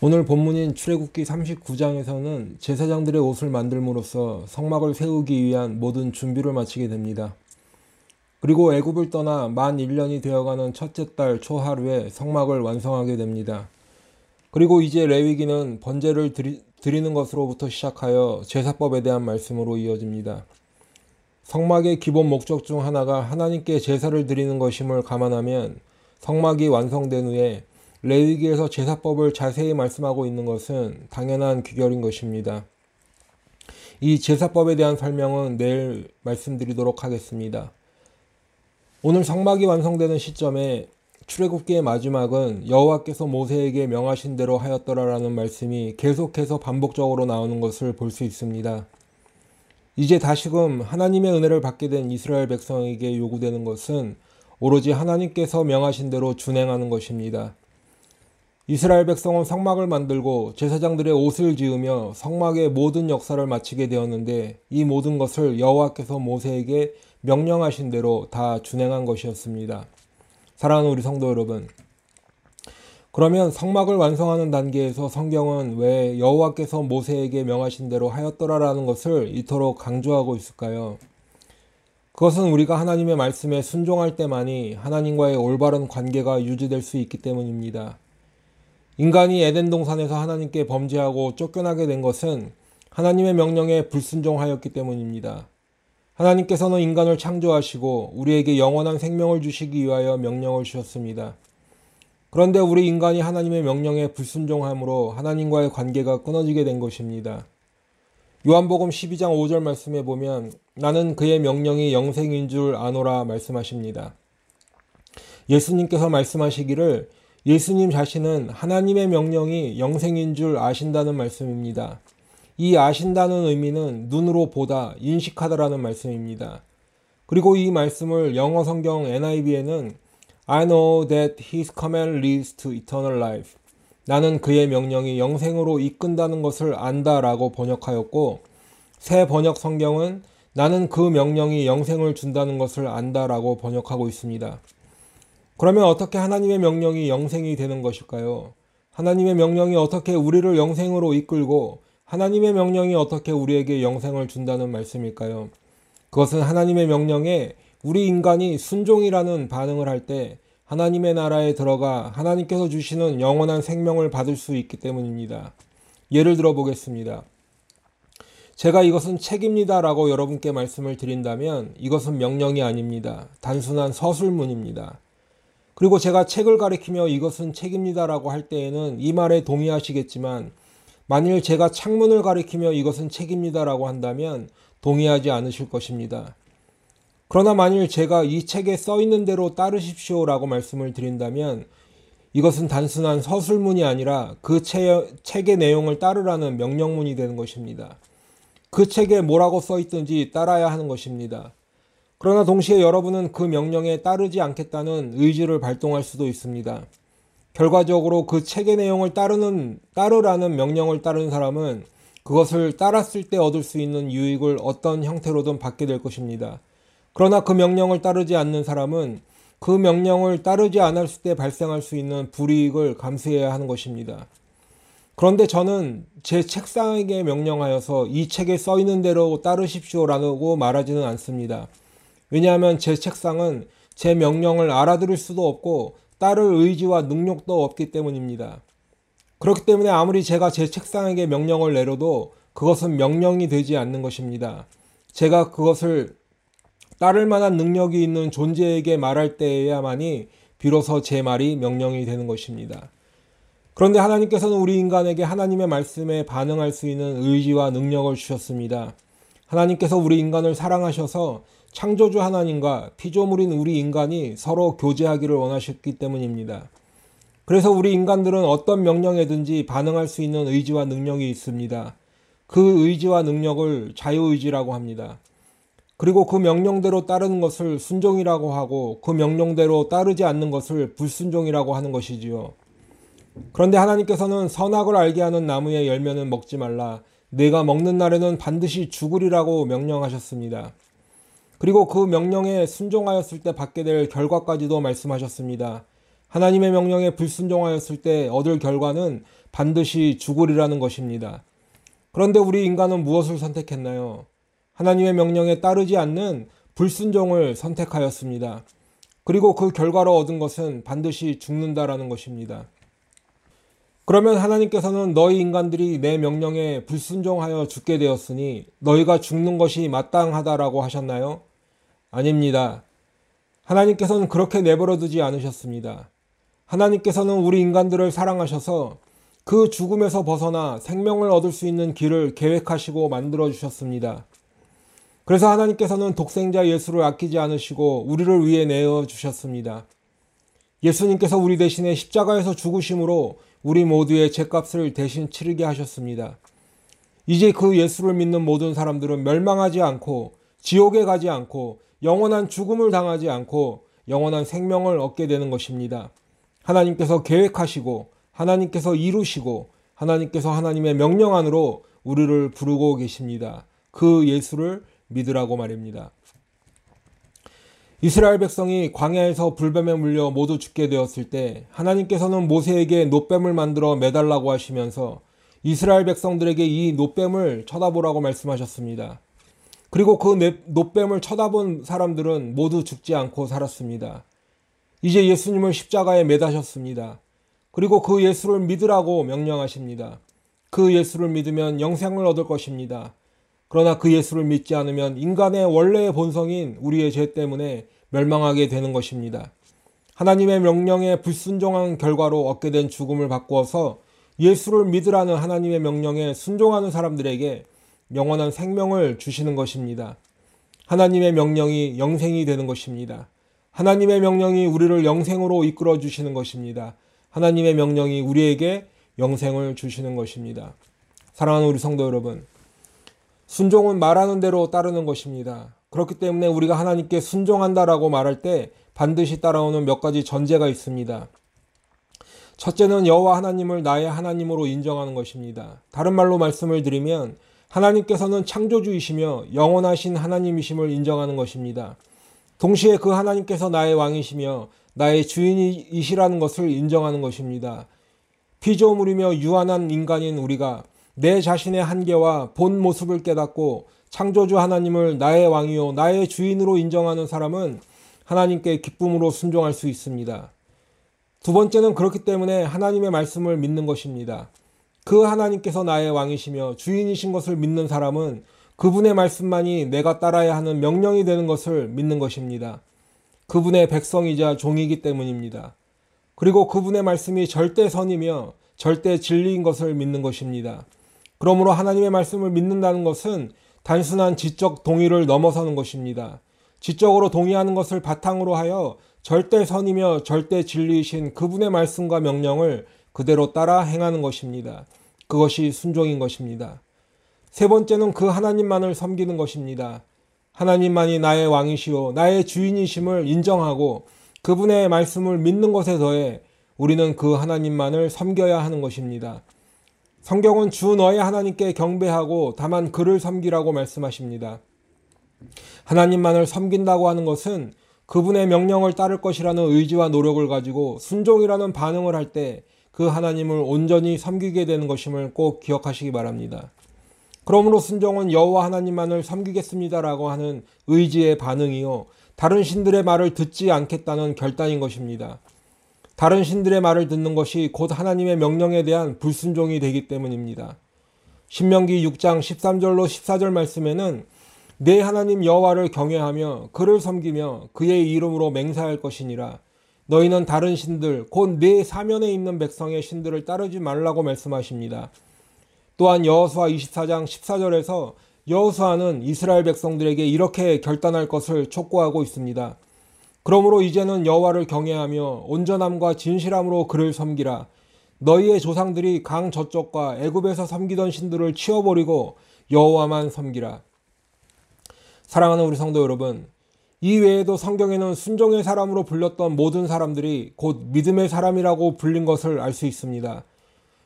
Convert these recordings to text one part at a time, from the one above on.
오늘 본문인 출애굽기 39장에서는 제사장들의 옷을 만들므로써 성막을 세우기 위한 모든 준비를 마치게 됩니다. 그리고 애굽을 떠나 만 1년이 되어가는 첫째 달 초하루에 성막을 완성하게 됩니다. 그리고 이제 레위기는 번제를 드리, 드리는 것으로부터 시작하여 제사법에 대한 말씀으로 이어집니다. 성막의 기본 목적 중 하나가 하나님께 제사를 드리는 것임을 감안하면 성막이 완성된 후에 레위기에서 제사법을 자세히 말씀하고 있는 것은 당연한 귀결인 것입니다. 이 제사법에 대한 설명은 내일 말씀드리도록 하겠습니다. 오늘 성막이 완성되는 시점에 출애굽기의 마지막은 여호와께서 모세에게 명하신 대로 하였더라라는 말씀이 계속해서 반복적으로 나오는 것을 볼 수 있습니다. 이제 다시금 하나님의 은혜를 받게 된 이스라엘 백성에게 요구되는 것은 오로지 하나님께서 명하신 대로 준행하는 것입니다. 이스라엘 백성은 성막을 만들고 제사장들의 옷을 지으며 성막의 모든 역사를 마치게 되었는데 이 모든 것을 여호와께서 모세에게 명령하신 대로 다 준행한 것이었습니다. 사랑하는 우리 성도 여러분. 그러면 성막을 완성하는 단계에서 성경은 왜 여호와께서 모세에게 명하신 대로 하였더라라는 것을 이토록 강조하고 있을까요? 그것은 우리가 하나님의 말씀에 순종할 때만이 하나님과의 올바른 관계가 유지될 수 있기 때문입니다. 인간이 에덴 동산에서 하나님께 범죄하고 쫓겨나게 된 것은 하나님의 명령에 불순종하였기 때문입니다. 하나님께서는 인간을 창조하시고 우리에게 영원한 생명을 주시기 위하여 명령을 주셨습니다. 그런데 우리 인간이 하나님의 명령에 불순종함으로 하나님과의 관계가 끊어지게 된 것입니다. 요한복음 12장 5절 말씀에 보면 나는 그의 명령이 영생인 줄 아노라 말씀하십니다. 예수님께서 말씀하시기를 예수님 자신은 하나님의 명령이 영생인 줄 아신다는 말씀입니다. 이 아신다는 의미는 눈으로 보다, 인식하다라는 말씀입니다. 그리고 이 말씀을 영어 성경 NIV에는 I know that his command leads to eternal life. 나는 그의 명령이 영생으로 이끈다는 것을 안다 라고 번역하였고, 새 번역 성경은 나는 그 명령이 영생을 준다는 것을 안다 라고 번역하고 있습니다. 그러면 어떻게 하나님의 명령이 영생이 되는 것일까요? 하나님의 명령이 어떻게 우리를 영생으로 이끌고 하나님의 명령이 어떻게 우리에게 영생을 준다는 말씀일까요? 그것은 하나님의 명령에 우리 인간이 순종이라는 반응을 할 때 하나님의 나라에 들어가 하나님께서 주시는 영원한 생명을 받을 수 있기 때문입니다. 예를 들어 보겠습니다. 제가 이것은 책입니다 라고 여러분께 말씀을 드린다면 이것은 명령이 아닙니다. 단순한 서술문입니다. 그리고 제가 책을 가리키며 이것은 책입니다라고 할 때에는 이 말에 동의하시겠지만 만일 제가 창문을 가리키며 이것은 책입니다라고 한다면 동의하지 않으실 것입니다. 그러나 만일 제가 이 책에 써 있는 대로 따르십시오라고 말씀을 드린다면 이것은 단순한 서술문이 아니라 그 책의 내용을 따르라는 명령문이 되는 것입니다. 그 책에 뭐라고 써 있든지 따라야 하는 것입니다. 그러나 동시에 여러분은 그 명령에 따르지 않겠다는 의지를 발동할 수도 있습니다. 결과적으로 그 책의 내용을 따르는, 따르라는 명령을 따르는 사람은 그것을 따랐을 때 얻을 수 있는 유익을 어떤 형태로든 받게 될 것입니다. 그러나 그 명령을 따르지 않는 사람은 그 명령을 따르지 않았을 때 발생할 수 있는 불이익을 감수해야 하는 것입니다. 그런데 저는 제 책상에게 명령하여서 이 책에 써 있는 대로 따르십시오라고 말하지는 않습니다. 왜냐하면 제 책상은 제 명령을 알아들을 수도 없고 따를 의지와 능력도 없기 때문입니다. 그렇기 때문에 아무리 제가 제 책상에게 명령을 내려도 그것은 명령이 되지 않는 것입니다. 제가 그것을 따를 만한 능력이 있는 존재에게 말할 때에야만이 비로소 제 말이 명령이 되는 것입니다. 그런데 하나님께서는 우리 인간에게 하나님의 말씀에 반응할 수 있는 의지와 능력을 주셨습니다. 하나님께서 우리 인간을 사랑하셔서 창조주 하나님과 피조물인 우리 인간이 서로 교제하기를 원하셨기 때문입니다. 그래서 우리 인간들은 어떤 명령에든지 반응할 수 있는 의지와 능력이 있습니다. 그 의지와 능력을 자유의지라고 합니다. 그리고 그 명령대로 따르는 것을 순종이라고 하고 그 명령대로 따르지 않는 것을 불순종이라고 하는 것이지요. 그런데 하나님께서는 선악을 알게 하는 나무의 열매는 먹지 말라. 내가 먹는 날에는 반드시 죽으리라고 명령하셨습니다. 그리고 그 명령에 순종하였을 때 받게 될 결과까지도 말씀하셨습니다. 하나님의 명령에 불순종하였을 때 얻을 결과는 반드시 죽으리라는 것입니다. 그런데 우리 인간은 무엇을 선택했나요? 하나님의 명령에 따르지 않는 불순종을 선택하였습니다. 그리고 그 결과로 얻은 것은 반드시 죽는다라는 것입니다. 그러면 하나님께서는 너희 인간들이 내 명령에 불순종하여 죽게 되었으니 너희가 죽는 것이 마땅하다라고 하셨나요? 아닙니다. 하나님께서는 그렇게 내버려 두지 않으셨습니다. 하나님께서는 우리 인간들을 사랑하셔서 그 죽음에서 벗어나 생명을 얻을 수 있는 길을 계획하시고 만들어 주셨습니다. 그래서 하나님께서는 독생자 예수를 아끼지 않으시고 우리를 위해 내어 주셨습니다. 예수님께서 우리 대신에 십자가에서 죽으심으로 우리 모두의 죄값을 대신 치르게 하셨습니다. 이제 그 예수를 믿는 모든 사람들은 멸망하지 않고 지옥에 가지 않고 영원한 죽음을 당하지 않고 영원한 생명을 얻게 되는 것입니다. 하나님께서 계획하시고 하나님께서 이루시고 하나님께서 하나님의 명령 안으로 우리를 부르고 계십니다. 그 예수를 믿으라고 말입니다. 이스라엘 백성이 광야에서 불뱀에 물려 모두 죽게 되었을 때 하나님께서는 모세에게 노뱀을 만들어 매달라고 하시면서 이스라엘 백성들에게 이 노뱀을 쳐다보라고 말씀하셨습니다. 그리고 그 노뱀을 쳐다본 사람들은 모두 죽지 않고 살았습니다. 이제 예수님을 십자가에 매다셨습니다. 그리고 그 예수를 믿으라고 명령하십니다. 그 예수를 믿으면 영생을 얻을 것입니다. 그러나 그 예수를 믿지 않으면 인간의 원래의 본성인 우리의 죄 때문에 멸망하게 되는 것입니다. 하나님의 명령에 불순종한 결과로 얻게 된 죽음을 바꾸어서 예수를 믿으라는 하나님의 명령에 순종하는 사람들에게 영원한 생명을 주시는 것입니다. 하나님의 명령이 영생이 되는 것입니다. 하나님의 명령이 우리를 영생으로 이끌어 주시는 것입니다. 하나님의 명령이 우리에게 영생을 주시는 것입니다. 사랑하는 우리 성도 여러분, 순종은 말하는 대로 따르는 것입니다. 그렇기 때문에 우리가 하나님께 순종한다라고 말할 때 반드시 따라오는 몇 가지 전제가 있습니다. 첫째는 여호와 하나님을 나의 하나님으로 인정하는 것입니다. 다른 말로 말씀을 드리면 하나님께서는 창조주이시며 영원하신 하나님이심을 인정하는 것입니다. 동시에 그 하나님께서 나의 왕이시며 나의 주인이시라는 것을 인정하는 것입니다. 피조물이며 유한한 인간인 우리가 내 자신의 한계와 본 모습을 깨닫고 창조주 하나님을 나의 왕이요 나의 주인으로 인정하는 사람은 하나님께 기쁨으로 순종할 수 있습니다. 두 번째는 그렇기 때문에 하나님의 말씀을 믿는 것입니다. 그 하나님께서 나의 왕이시며 주인이신 것을 믿는 사람은 그분의 말씀만이 내가 따라야 하는 명령이 되는 것을 믿는 것입니다. 그분의 백성이자 종이기 때문입니다. 그리고 그분의 말씀이 절대 선이며 절대 진리인 것을 믿는 것입니다. 그러므로 하나님의 말씀을 믿는다는 것은 단순한 지적 동의를 넘어서는 것입니다. 지적으로 동의하는 것을 바탕으로 하여 절대 선이며 절대 진리이신 그분의 말씀과 명령을 그대로 따라 행하는 것입니다. 그것이 순종인 것입니다. 세 번째는 그 하나님만을 섬기는 것입니다. 하나님만이 나의 왕이시오, 나의 주인이심을 인정하고 그분의 말씀을 믿는 것에 더해 우리는 그 하나님만을 섬겨야 하는 것입니다. 성경은 주 너의 하나님께 경배하고 다만 그를 섬기라고 말씀하십니다. 하나님만을 섬긴다고 하는 것은 그분의 명령을 따를 것이라는 의지와 노력을 가지고 순종이라는 반응을 할 때 그 하나님을 온전히 섬기게 되는 것임을 꼭 기억하시기 바랍니다. 그러므로 순종은 여호와 하나님만을 섬기겠습니다라고 하는 의지의 반응이요 다른 신들의 말을 듣지 않겠다는 결단인 것입니다. 다른 신들의 말을 듣는 것이 곧 하나님의 명령에 대한 불순종이 되기 때문입니다. 신명기 6장 13절로 14절 말씀에는 내 하나님 여호와를 경외하며 그를 섬기며 그의 이름으로 맹세할 것이니라. 너희는 다른 신들 곧 내 사면에 있는 백성의 신들을 따르지 말라고 말씀하십니다. 또한 여호수아 24장 14절에서 여호수아는 이스라엘 백성들에게 이렇게 결단할 것을 촉구하고 있습니다. 그러므로 이제는 여호와를 경외하며 온전함과 진실함으로 그를 섬기라. 너희의 조상들이 강 저쪽과 애굽에서 섬기던 신들을 치워버리고 여호와만 섬기라. 사랑하는 우리 성도 여러분, 이 외에도 성경에는 순종의 사람으로 불렸던 모든 사람들이 곧 믿음의 사람이라고 불린 것을 알 수 있습니다.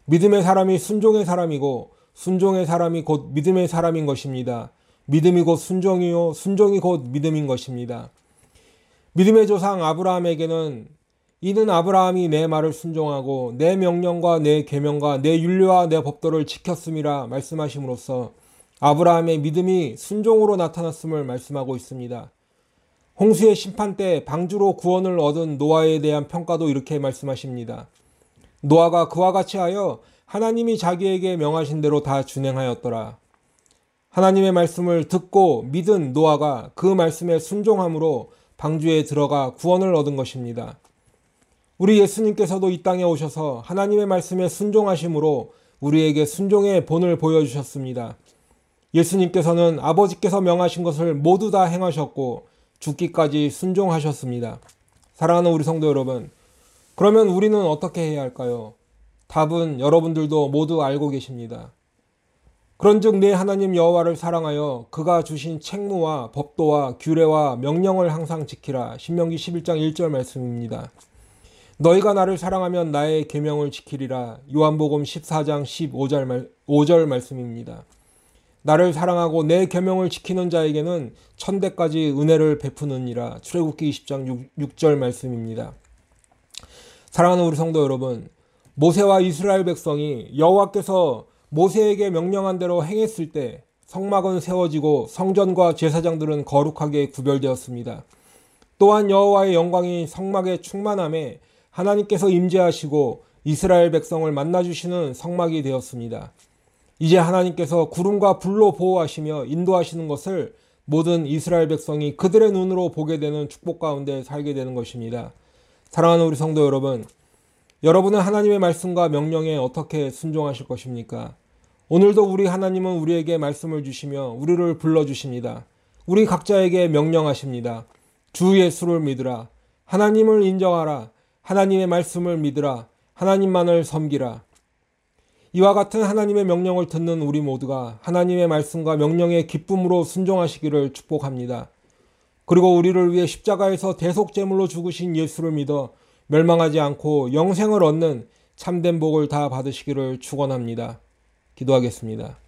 믿음의 사람이 순종의 사람이고 순종의 사람이 곧 믿음의 사람인 것입니다. 믿음이 곧 순종이요 순종이 곧 믿음인 것입니다. 믿음의 조상 아브라함에게는 이는 아브라함이 내 말을 순종하고 내 명령과 내 계명과 내 윤례와 내 법도를 지켰음이라 말씀하심으로써 아브라함의 믿음이 순종으로 나타났음을 말씀하고 있습니다. 홍수의 심판 때 방주로 구원을 얻은 노아에 대한 평가도 이렇게 말씀하십니다. 노아가 그와 같이 하여 하나님이 자기에게 명하신 대로 다 준행하였더라. 하나님의 말씀을 듣고 믿은 노아가 그 말씀에 순종함으로 방주에 들어가 구원을 얻은 것입니다. 우리 예수님께서도 이 땅에 오셔서 하나님의 말씀에 순종하심으로 우리에게 순종의 본을 보여주셨습니다. 예수님께서는 아버지께서 명하신 것을 모두 다 행하셨고 죽기까지 순종하셨습니다. 사랑하는 우리 성도 여러분, 그러면 우리는 어떻게 해야 할까요? 답은 여러분들도 모두 알고 계십니다. 그런즉 내 하나님 여호와를 사랑하여 그가 주신 책무와 법도와 규례와 명령을 항상 지키라. 신명기 11장 1절 말씀입니다. 너희가 나를 사랑하면 나의 계명을 지키리라. 요한복음 14장 15절 말, 5절 말씀입니다. 나를 사랑하고 내 계명을 지키는 자에게는 천대까지 은혜를 베푸느니라. 출애굽기 20장 6, 절 말씀입니다. 사랑하는 우리 성도 여러분, 모세와 이스라엘 백성이 여호와께서 모세에게 명령한 대로 행했을 때 성막은 세워지고 성전과 제사장들은 거룩하게 구별되었습니다. 또한 여호와의 영광이 성막의 충만함에 하나님께서 임재하시고 이스라엘 백성을 만나 주시는 성막이 되었습니다. 이제 하나님께서 구름과 불로 보호하시며 인도하시는 것을 모든 이스라엘 백성이 그들의 눈으로 보게 되는 축복 가운데 살게 되는 것입니다. 사랑하는 우리 성도 여러분, 여러분은 하나님의 말씀과 명령에 어떻게 순종하실 것입니까? 오늘도 우리 하나님은 우리에게 말씀을 주시며 우리를 불러주십니다. 우리 각자에게 명령하십니다. 주 예수를 믿으라. 하나님을 인정하라. 하나님의 말씀을 믿으라. 하나님만을 섬기라. 이와 같은 하나님의 명령을 듣는 우리 모두가 하나님의 말씀과 명령의 기쁨으로 순종하시기를 축복합니다. 그리고 우리를 위해 십자가에서 대속제물로 죽으신 예수를 믿어 멸망하지 않고 영생을 얻는 참된 복을 다 받으시기를 축원합니다. 기도하겠습니다.